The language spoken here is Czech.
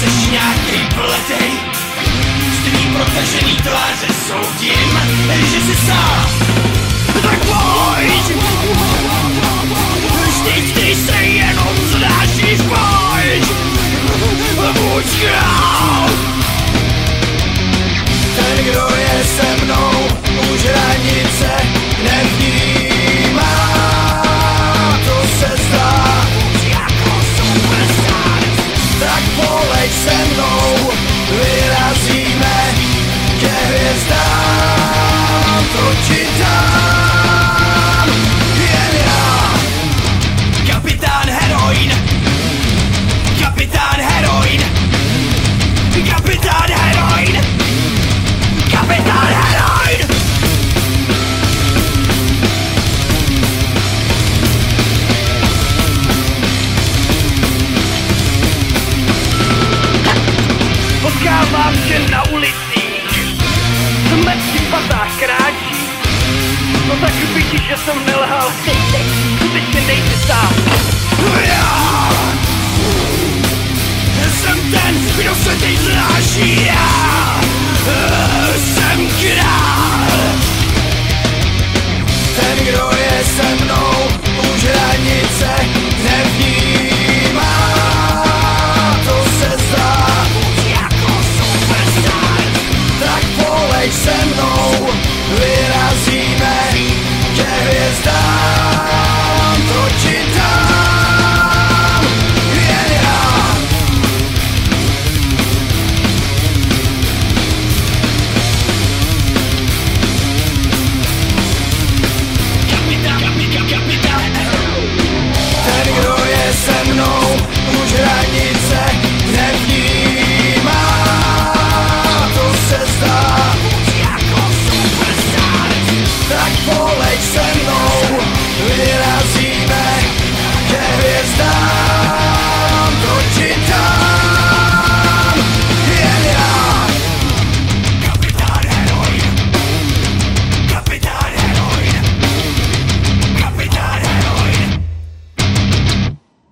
Seš nějaký pletej S tvým protažený tváře soudím Že jsi sám. památce na ulicích. Jsme případá krátí no tak vidíš, že jsem nelhal. Teď, nejsi sám. Já jsem ten, kdo se teď zráží. Já.